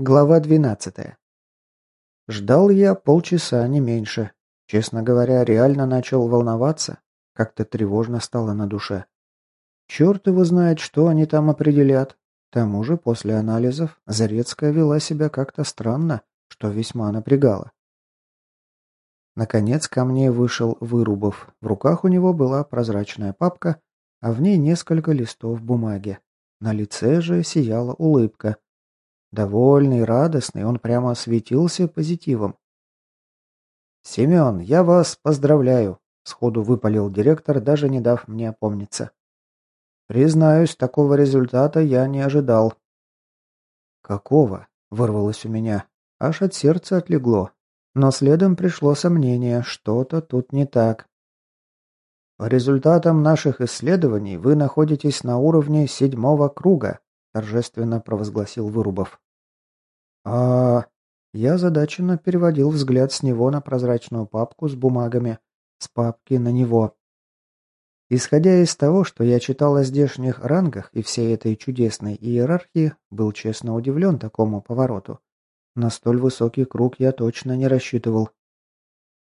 Глава 12. Ждал я полчаса, не меньше. Честно говоря, реально начал волноваться. Как-то тревожно стало на душе. Черт его знает, что они там определят. К тому же, после анализов, Зарецкая вела себя как-то странно, что весьма напрягало. Наконец ко мне вышел Вырубов. В руках у него была прозрачная папка, а в ней несколько листов бумаги. На лице же сияла улыбка – Довольный, радостный, он прямо светился позитивом. «Семен, я вас поздравляю», — сходу выпалил директор, даже не дав мне опомниться. «Признаюсь, такого результата я не ожидал». «Какого?» — вырвалось у меня. Аж от сердца отлегло. Но следом пришло сомнение, что-то тут не так. По результатам наших исследований вы находитесь на уровне седьмого круга, торжественно провозгласил Вырубов. А я задаченно переводил взгляд с него на прозрачную папку с бумагами, с папки на него. Исходя из того, что я читал о здешних рангах и всей этой чудесной иерархии, был честно удивлен такому повороту. На столь высокий круг я точно не рассчитывал.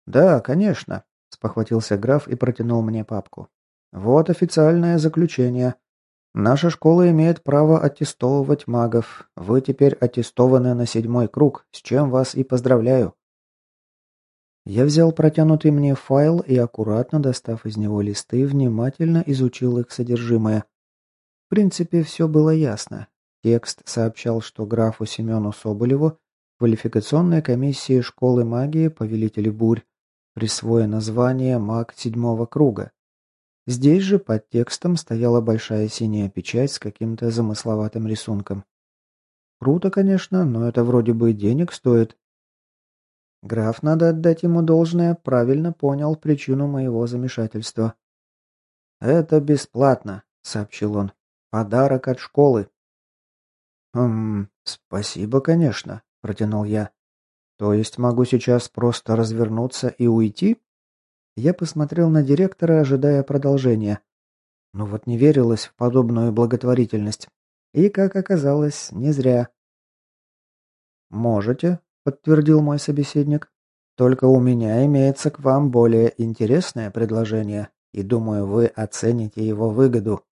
«Да, конечно», — спохватился граф и протянул мне папку. «Вот официальное заключение. Наша школа имеет право аттестовывать магов. Вы теперь аттестованы на седьмой круг, с чем вас и поздравляю. Я взял протянутый мне файл и, аккуратно достав из него листы, внимательно изучил их содержимое. В принципе, все было ясно. Текст сообщал, что графу Семену Соболеву квалификационной комиссии школы магии Повелители Бурь присвоено звание маг седьмого круга. Здесь же под текстом стояла большая синяя печать с каким-то замысловатым рисунком. Круто, конечно, но это вроде бы денег стоит. Граф, надо отдать ему должное, правильно понял причину моего замешательства. «Это бесплатно», — сообщил он. «Подарок от школы». «Хм, спасибо, конечно», — протянул я. «То есть могу сейчас просто развернуться и уйти?» Я посмотрел на директора, ожидая продолжения. Но вот не верилось в подобную благотворительность. И, как оказалось, не зря. «Можете», — подтвердил мой собеседник. «Только у меня имеется к вам более интересное предложение, и думаю, вы оцените его выгоду».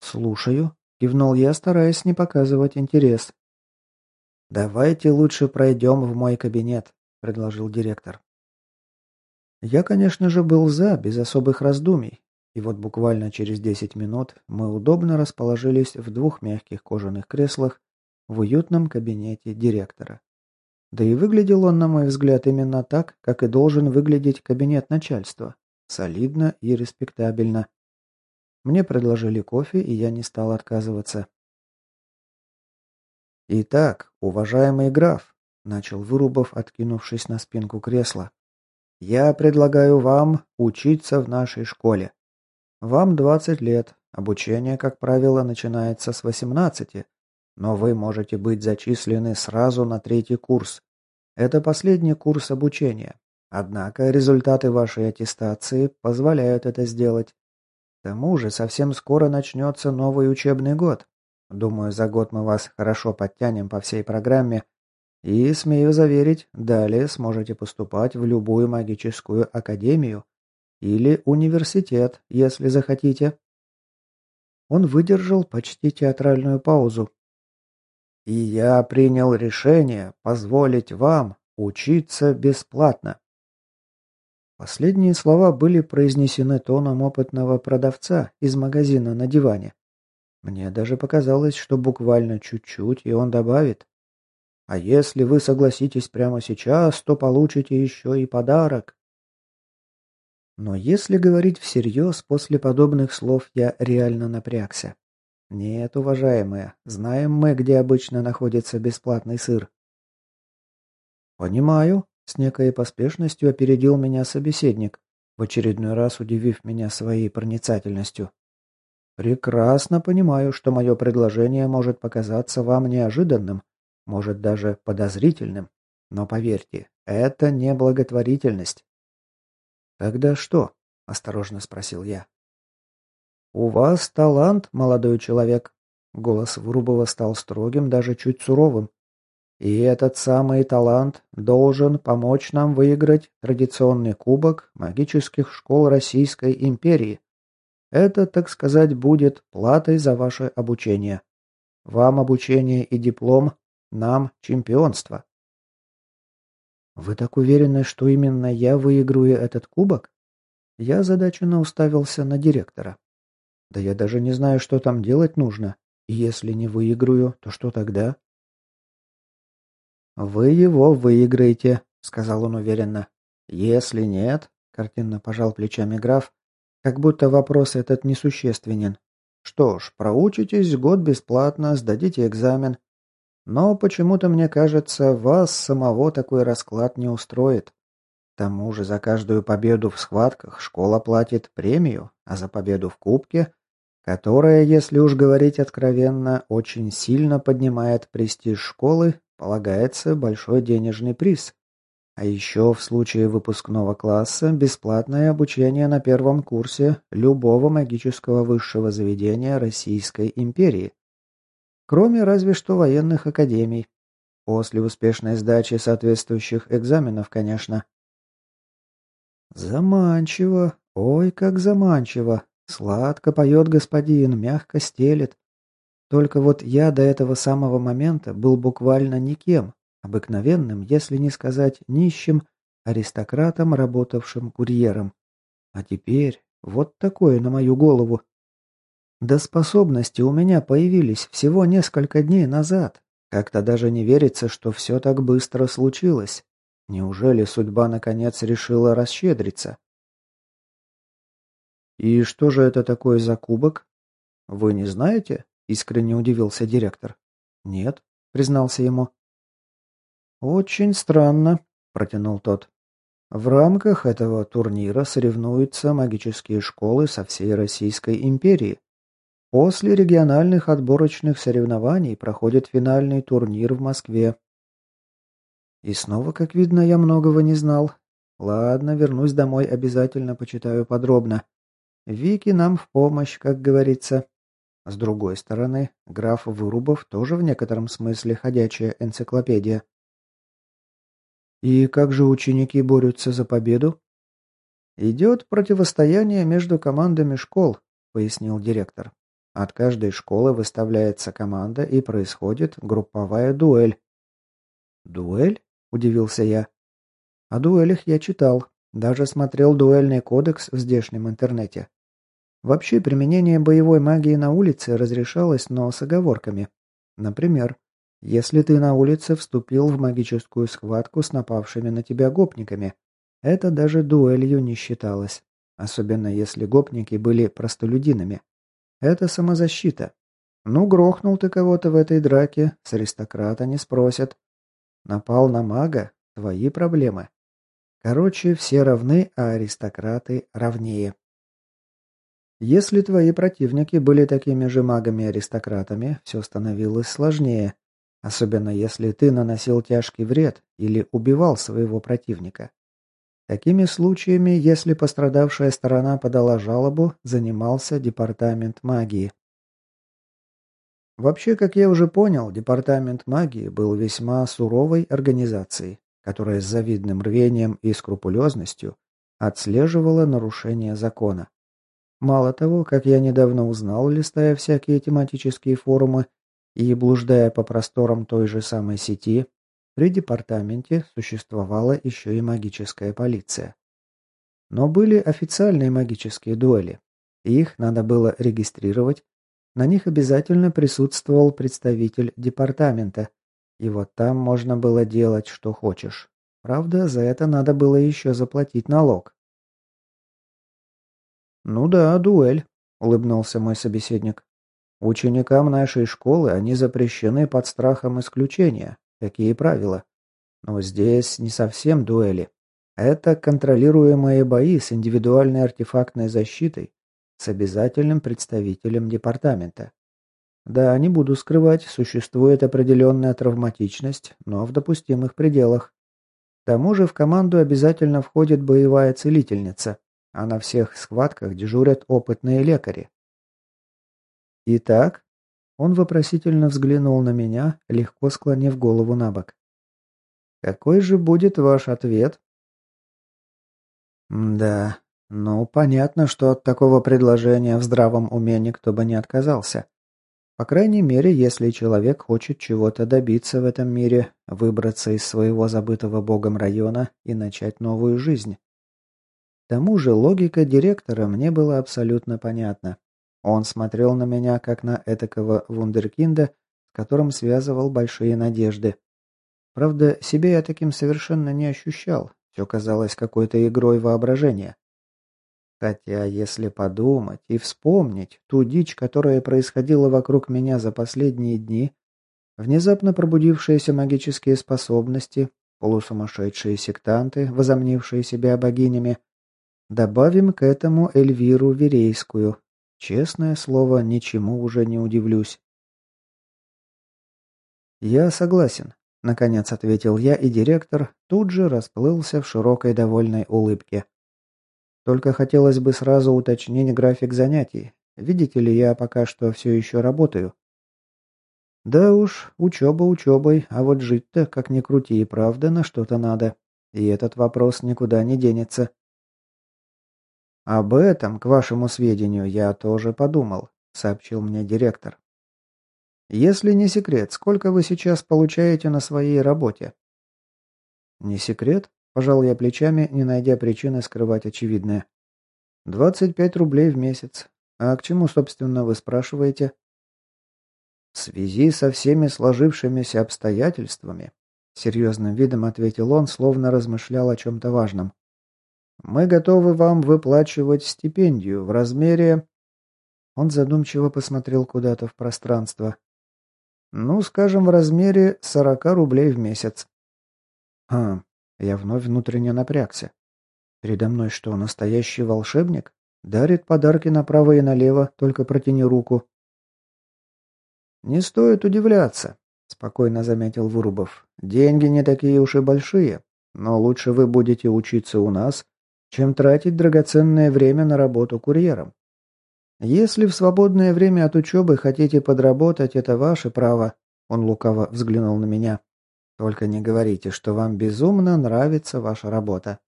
«Слушаю», — кивнул я, стараясь не показывать интерес. «Давайте лучше пройдем в мой кабинет», — предложил директор. Я, конечно же, был за, без особых раздумий. И вот буквально через 10 минут мы удобно расположились в двух мягких кожаных креслах в уютном кабинете директора. Да и выглядел он, на мой взгляд, именно так, как и должен выглядеть кабинет начальства. Солидно и респектабельно. Мне предложили кофе, и я не стал отказываться. «Итак, уважаемый граф», — начал Вырубов, откинувшись на спинку кресла, я предлагаю вам учиться в нашей школе. Вам 20 лет. Обучение, как правило, начинается с 18, но вы можете быть зачислены сразу на третий курс. Это последний курс обучения. Однако результаты вашей аттестации позволяют это сделать. К тому же совсем скоро начнется новый учебный год. Думаю, за год мы вас хорошо подтянем по всей программе и, смею заверить, далее сможете поступать в любую магическую академию или университет, если захотите. Он выдержал почти театральную паузу. И я принял решение позволить вам учиться бесплатно. Последние слова были произнесены тоном опытного продавца из магазина на диване. Мне даже показалось, что буквально чуть-чуть, и он добавит а если вы согласитесь прямо сейчас, то получите еще и подарок. Но если говорить всерьез, после подобных слов я реально напрягся. Нет, уважаемые, знаем мы, где обычно находится бесплатный сыр. Понимаю, с некой поспешностью опередил меня собеседник, в очередной раз удивив меня своей проницательностью. Прекрасно понимаю, что мое предложение может показаться вам неожиданным, может даже подозрительным. Но поверьте, это не благотворительность. «Тогда что?» – осторожно спросил я. «У вас талант, молодой человек». Голос Врубова стал строгим, даже чуть суровым. И этот самый талант должен помочь нам выиграть традиционный кубок магических школ Российской империи. Это, так сказать, будет платой за ваше обучение. Вам обучение и диплом, нам чемпионство. Вы так уверены, что именно я выиграю этот кубок? Я задаченно уставился на директора. Да я даже не знаю, что там делать нужно. И если не выиграю, то что тогда? «Вы его выиграете», — сказал он уверенно. «Если нет», — картинно пожал плечами граф, как будто вопрос этот несущественен. «Что ж, проучитесь год бесплатно, сдадите экзамен. Но почему-то мне кажется, вас самого такой расклад не устроит. К тому же за каждую победу в схватках школа платит премию, а за победу в кубке, которая, если уж говорить откровенно, очень сильно поднимает престиж школы, полагается большой денежный приз. А еще в случае выпускного класса бесплатное обучение на первом курсе любого магического высшего заведения Российской империи. Кроме разве что военных академий. После успешной сдачи соответствующих экзаменов, конечно. Заманчиво. Ой, как заманчиво. Сладко поет господин, мягко стелет. Только вот я до этого самого момента был буквально никем, обыкновенным, если не сказать нищим, аристократом, работавшим курьером. А теперь вот такое на мою голову. Да способности у меня появились всего несколько дней назад. Как-то даже не верится, что все так быстро случилось. Неужели судьба наконец решила расщедриться? «И что же это такое за кубок? Вы не знаете?» – искренне удивился директор. «Нет», – признался ему. «Очень странно», – протянул тот. «В рамках этого турнира соревнуются магические школы со всей Российской империи. После региональных отборочных соревнований проходит финальный турнир в Москве. И снова, как видно, я многого не знал. Ладно, вернусь домой, обязательно почитаю подробно. Вики нам в помощь, как говорится. С другой стороны, граф Вырубов тоже в некотором смысле ходячая энциклопедия. И как же ученики борются за победу? Идет противостояние между командами школ, пояснил директор. От каждой школы выставляется команда и происходит групповая дуэль. «Дуэль?» – удивился я. О дуэлях я читал, даже смотрел дуэльный кодекс в здешнем интернете. Вообще применение боевой магии на улице разрешалось, но с оговорками. Например, если ты на улице вступил в магическую схватку с напавшими на тебя гопниками, это даже дуэлью не считалось, особенно если гопники были простолюдинами. Это самозащита. Ну, грохнул ты кого-то в этой драке, с аристократа не спросят. Напал на мага – твои проблемы. Короче, все равны, а аристократы равнее. Если твои противники были такими же магами-аристократами, все становилось сложнее, особенно если ты наносил тяжкий вред или убивал своего противника. Такими случаями, если пострадавшая сторона подала жалобу, занимался департамент магии. Вообще, как я уже понял, департамент магии был весьма суровой организацией, которая с завидным рвением и скрупулезностью отслеживала нарушения закона. Мало того, как я недавно узнал, листая всякие тематические форумы и блуждая по просторам той же самой сети, при департаменте существовала еще и магическая полиция. Но были официальные магические дуэли. Их надо было регистрировать. На них обязательно присутствовал представитель департамента. И вот там можно было делать, что хочешь. Правда, за это надо было еще заплатить налог. «Ну да, дуэль», — улыбнулся мой собеседник. «Ученикам нашей школы они запрещены под страхом исключения, Какие правила? Но здесь не совсем дуэли. Это контролируемые бои с индивидуальной артефактной защитой, с обязательным представителем департамента. Да, не буду скрывать, существует определенная травматичность, но в допустимых пределах. К тому же в команду обязательно входит боевая целительница, а на всех схватках дежурят опытные лекари. Итак, Он вопросительно взглянул на меня, легко склонив голову на бок. «Какой же будет ваш ответ?» «Да, ну, понятно, что от такого предложения в здравом уме никто бы не отказался. По крайней мере, если человек хочет чего-то добиться в этом мире, выбраться из своего забытого богом района и начать новую жизнь. К тому же логика директора мне была абсолютно понятна. Он смотрел на меня, как на этакого вундеркинда, с которым связывал большие надежды. Правда, себя я таким совершенно не ощущал. Все казалось какой-то игрой воображения. Хотя, если подумать и вспомнить ту дичь, которая происходила вокруг меня за последние дни, внезапно пробудившиеся магические способности, полусумасшедшие сектанты, возомнившие себя богинями, добавим к этому Эльвиру Верейскую. Честное слово, ничему уже не удивлюсь. «Я согласен», — наконец ответил я, и директор тут же расплылся в широкой довольной улыбке. Только хотелось бы сразу уточнить график занятий. Видите ли, я пока что все еще работаю. Да уж, учеба учебой, а вот жить-то, как ни крути, и правда на что-то надо. И этот вопрос никуда не денется. Об этом, к вашему сведению, я тоже подумал, сообщил мне директор. Если не секрет, сколько вы сейчас получаете на своей работе? Не секрет? Пожал я плечами, не найдя причины скрывать очевидное. «Двадцать пять рублей в месяц. А к чему, собственно, вы спрашиваете?» «В связи со всеми сложившимися обстоятельствами», — серьезным видом ответил он, словно размышлял о чем-то важном. «Мы готовы вам выплачивать стипендию в размере...» Он задумчиво посмотрел куда-то в пространство. «Ну, скажем, в размере сорока рублей в месяц». «Хм, я вновь внутренне напрягся. Передо мной что, настоящий волшебник? Дарит подарки направо и налево, только протяни руку. «Не стоит удивляться», — спокойно заметил Вырубов. «Деньги не такие уж и большие, но лучше вы будете учиться у нас, чем тратить драгоценное время на работу курьером. Если в свободное время от учебы хотите подработать, это ваше право», — он лукаво взглянул на меня. Только не говорите, что вам безумно нравится ваша работа.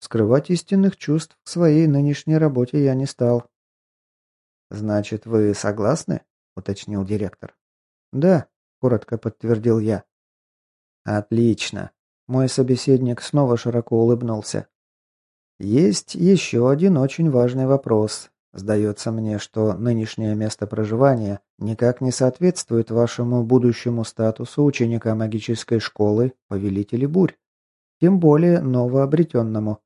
Скрывать истинных чувств к своей нынешней работе я не стал. Значит, вы согласны? уточнил директор. Да, коротко подтвердил я. Отлично. Мой собеседник снова широко улыбнулся. Есть еще один очень важный вопрос, Сдается мне, что нынешнее место проживания никак не соответствует вашему будущему статусу ученика магической школы Повелители Бурь. Тем более новообретенному.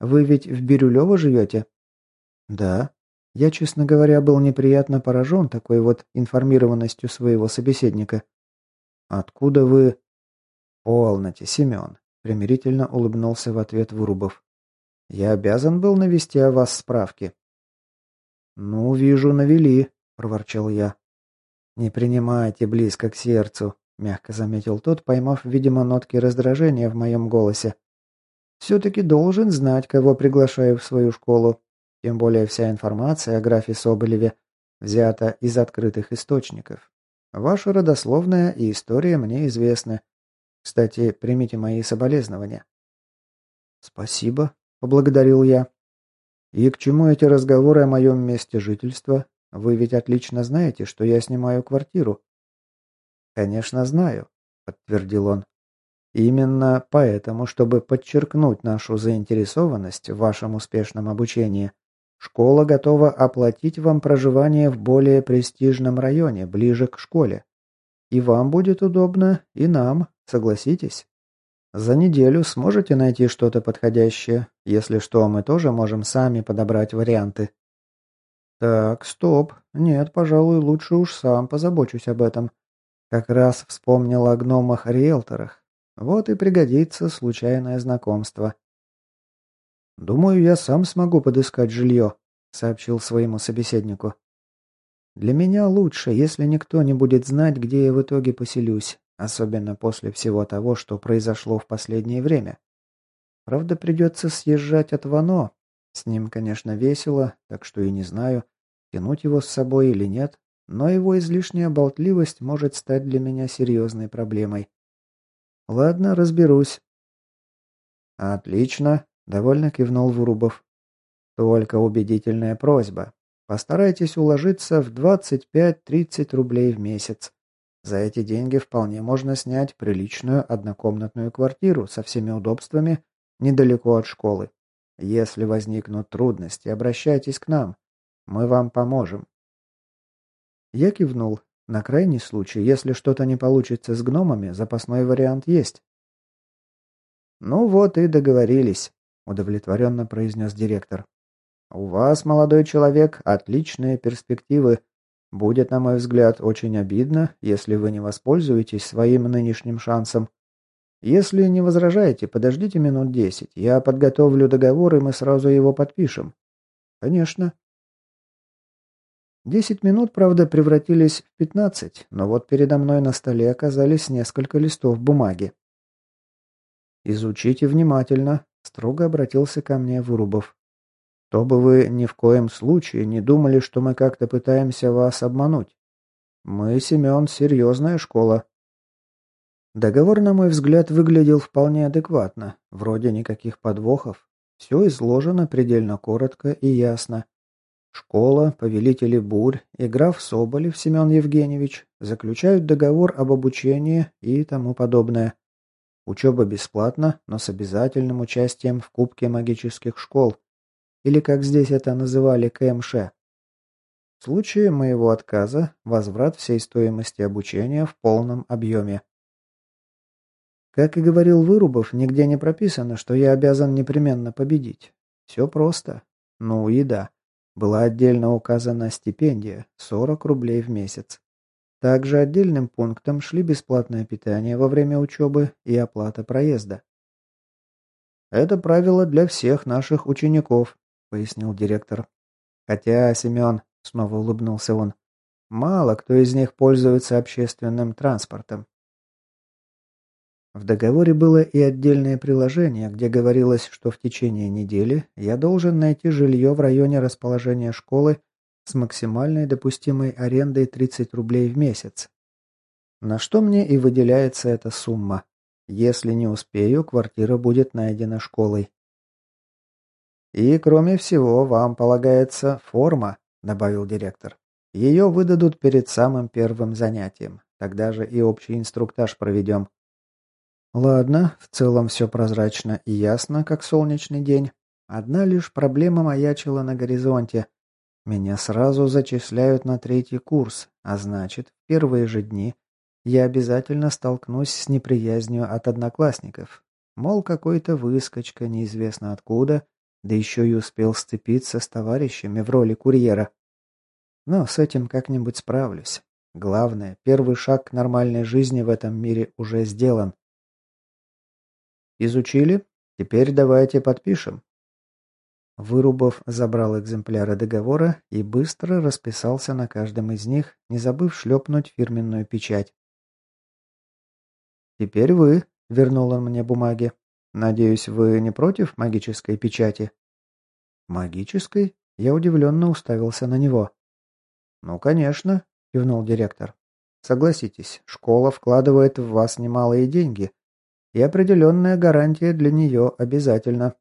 Вы ведь в Бирюлево живете? Да. Я, честно говоря, был неприятно поражен такой вот информированностью своего собеседника. Откуда вы... Полноте, Семен. Примирительно улыбнулся в ответ Вырубов. Я обязан был навести о вас справки. «Ну, вижу, навели», — проворчал я. «Не принимайте близко к сердцу», — мягко заметил тот, поймав, видимо, нотки раздражения в моем голосе. «Все-таки должен знать, кого приглашаю в свою школу. Тем более вся информация о графе Соболеве взята из открытых источников. Ваша родословная и история мне известны. Кстати, примите мои соболезнования». «Спасибо», — поблагодарил я. «И к чему эти разговоры о моем месте жительства? Вы ведь отлично знаете, что я снимаю квартиру». «Конечно знаю», — подтвердил он. «Именно поэтому, чтобы подчеркнуть нашу заинтересованность в вашем успешном обучении, школа готова оплатить вам проживание в более престижном районе, ближе к школе. И вам будет удобно, и нам, согласитесь?» За неделю сможете найти что-то подходящее. Если что, мы тоже можем сами подобрать варианты. Так, стоп. Нет, пожалуй, лучше уж сам позабочусь об этом. Как раз вспомнил о гномах-риэлторах. Вот и пригодится случайное знакомство. «Думаю, я сам смогу подыскать жилье», — сообщил своему собеседнику. «Для меня лучше, если никто не будет знать, где я в итоге поселюсь. Особенно после всего того, что произошло в последнее время. Правда, придется съезжать от Вано. С ним, конечно, весело, так что и не знаю, тянуть его с собой или нет. но его излишняя болтливость может стать для меня серьезной проблемой. Ладно, разберусь. Отлично, довольно кивнул Вурубов. Только убедительная просьба. Постарайтесь уложиться в 25-30 рублей в месяц. За эти деньги вполне можно снять приличную однокомнатную квартиру со всеми удобствами недалеко от школы. Если возникнут трудности, обращайтесь к нам. Мы вам поможем. Я кивнул. На крайний случай, если что-то не получится с гномами, запасной вариант есть. «Ну вот и договорились», — удовлетворенно произнес директор. «У вас, молодой человек, отличные перспективы. Будет, на мой взгляд, очень обидно, если вы не воспользуетесь своим нынешним шансом. Если не возражаете, подождите минут десять. Я подготовлю договор, и мы сразу его подпишем». «Конечно», Десять минут, правда, превратились в пятнадцать, но вот передо мной на столе оказались несколько листов бумаги. «Изучите внимательно», — строго обратился ко мне Вырубов. «Чтобы вы ни в коем случае не думали, что мы как-то пытаемся вас обмануть. Мы, Семен, серьезная школа». Договор, на мой взгляд, выглядел вполне адекватно, вроде никаких подвохов. Все изложено предельно коротко и ясно. Школа, повелители бурь и граф Соболев Семен Евгеньевич заключают договор об обучении и тому подобное. Учеба бесплатна, но с обязательным участием в Кубке магических школ, или как здесь это называли КМШ. В случае моего отказа возврат всей стоимости обучения в полном объеме. Как и говорил Вырубов, нигде не прописано, что я обязан непременно победить. Все просто. Ну и да. Была отдельно указана стипендия – 40 рублей в месяц. Также отдельным пунктом шли бесплатное питание во время учебы и оплата проезда. «Это правило для всех наших учеников», – пояснил директор. «Хотя, Семен», – снова улыбнулся он, – «мало кто из них пользуется общественным транспортом. В договоре было и отдельное приложение, где говорилось, что в течение недели я должен найти жилье в районе расположения школы с максимальной допустимой арендой 30 рублей в месяц. На что мне и выделяется эта сумма. Если не успею, квартира будет найдена школой. «И, кроме всего, вам полагается форма», — добавил директор. «Ее выдадут перед самым первым занятием. Тогда же и общий инструктаж проведем. Ладно, в целом все прозрачно и ясно, как солнечный день. Одна лишь проблема маячила на горизонте. Меня сразу зачисляют на третий курс, а значит, в первые же дни я обязательно столкнусь с неприязнью от одноклассников. Мол, какой-то выскочка неизвестно откуда, да еще и успел сцепиться с товарищами в роли курьера. Но с этим как-нибудь справлюсь. Главное, первый шаг к нормальной жизни в этом мире уже сделан. Изучили? Теперь давайте подпишем. Вырубов забрал экземпляры договора и быстро расписался на каждом из них, не забыв шлепнуть фирменную печать. «Теперь вы», — вернул он мне бумаги. «Надеюсь, вы не против магической печати?» «Магической?» Я удивленно уставился на него. «Ну, конечно», — кивнул директор. «Согласитесь, школа вкладывает в вас немалые деньги, и определенная гарантия для нее обязательна.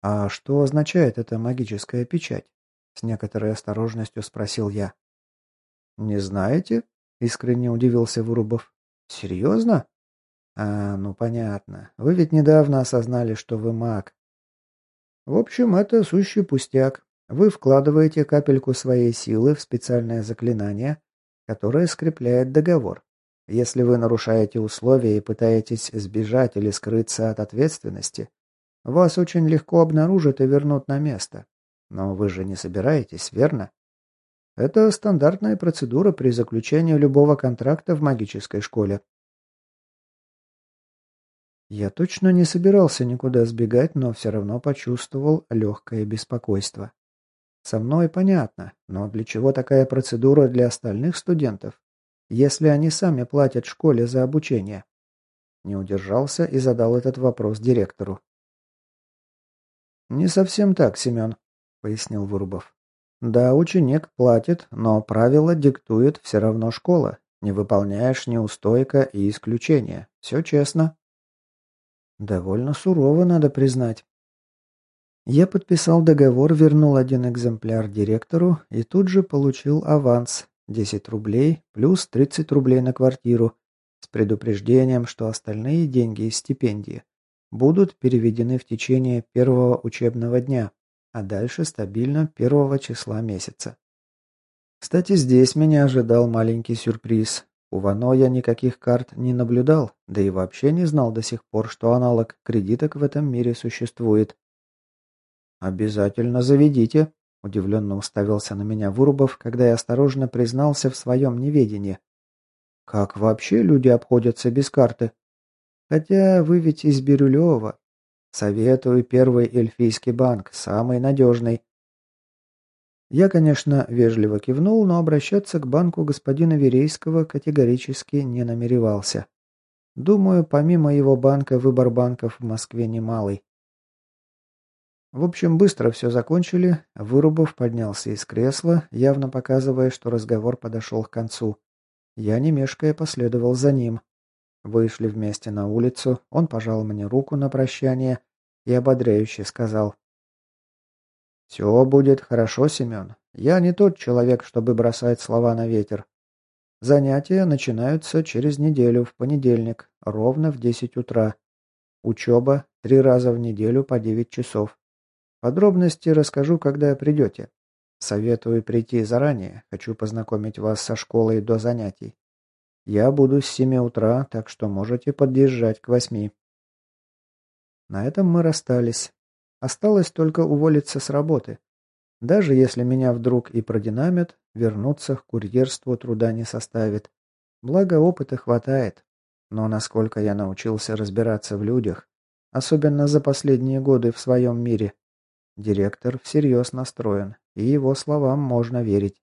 «А что означает эта магическая печать?» С некоторой осторожностью спросил я. «Не знаете?» — искренне удивился Вырубов. «Серьезно?» «А, ну понятно. Вы ведь недавно осознали, что вы маг». «В общем, это сущий пустяк. Вы вкладываете капельку своей силы в специальное заклинание, которое скрепляет договор. Если вы нарушаете условия и пытаетесь сбежать или скрыться от ответственности, вас очень легко обнаружат и вернут на место. Но вы же не собираетесь, верно? Это стандартная процедура при заключении любого контракта в магической школе. Я точно не собирался никуда сбегать, но все равно почувствовал легкое беспокойство. Со мной понятно, но для чего такая процедура для остальных студентов? если они сами платят школе за обучение? Не удержался и задал этот вопрос директору. «Не совсем так, Семен», — пояснил Вырубов. Да, ученик платит, но правила диктует все равно школа. Не выполняешь неустойка и исключение. Все честно. Довольно сурово, надо признать. Я подписал договор, вернул один экземпляр директору и тут же получил аванс 10 рублей плюс 30 рублей на квартиру с предупреждением, что остальные деньги из стипендии будут переведены в течение первого учебного дня, а дальше стабильно первого числа месяца. Кстати, здесь меня ожидал маленький сюрприз. У Вано я никаких карт не наблюдал, да и вообще не знал до сих пор, что аналог кредиток в этом мире существует. «Обязательно заведите», – удивленно уставился на меня Вырубов, когда я осторожно признался в своем неведении. «Как вообще люди обходятся без карты? Хотя вы ведь из Бирюлева. Советую первый эльфийский банк, самый надежный. Я, конечно, вежливо кивнул, но обращаться к банку господина Верейского категорически не намеревался. Думаю, помимо его банка выбор банков в Москве немалый. В общем, быстро все закончили. Вырубов поднялся из кресла, явно показывая, что разговор подошел к концу. Я, не мешкая, последовал за ним. Вышли вместе на улицу, он пожал мне руку на прощание и ободряюще сказал. «Все будет хорошо, Семен. Я не тот человек, чтобы бросать слова на ветер. Занятия начинаются через неделю, в понедельник, ровно в 10 утра. Учеба три раза в неделю по 9 часов. Подробности расскажу, когда придете. Советую прийти заранее, хочу познакомить вас со школой до занятий. Я буду с 7 утра, так что можете подъезжать к восьми. На этом мы расстались. Осталось только уволиться с работы. Даже если меня вдруг и продинамят, вернуться к курьерству труда не составит. Благо опыта хватает. Но насколько я научился разбираться в людях, особенно за последние годы в своем мире, директор всерьез настроен, и его словам можно верить.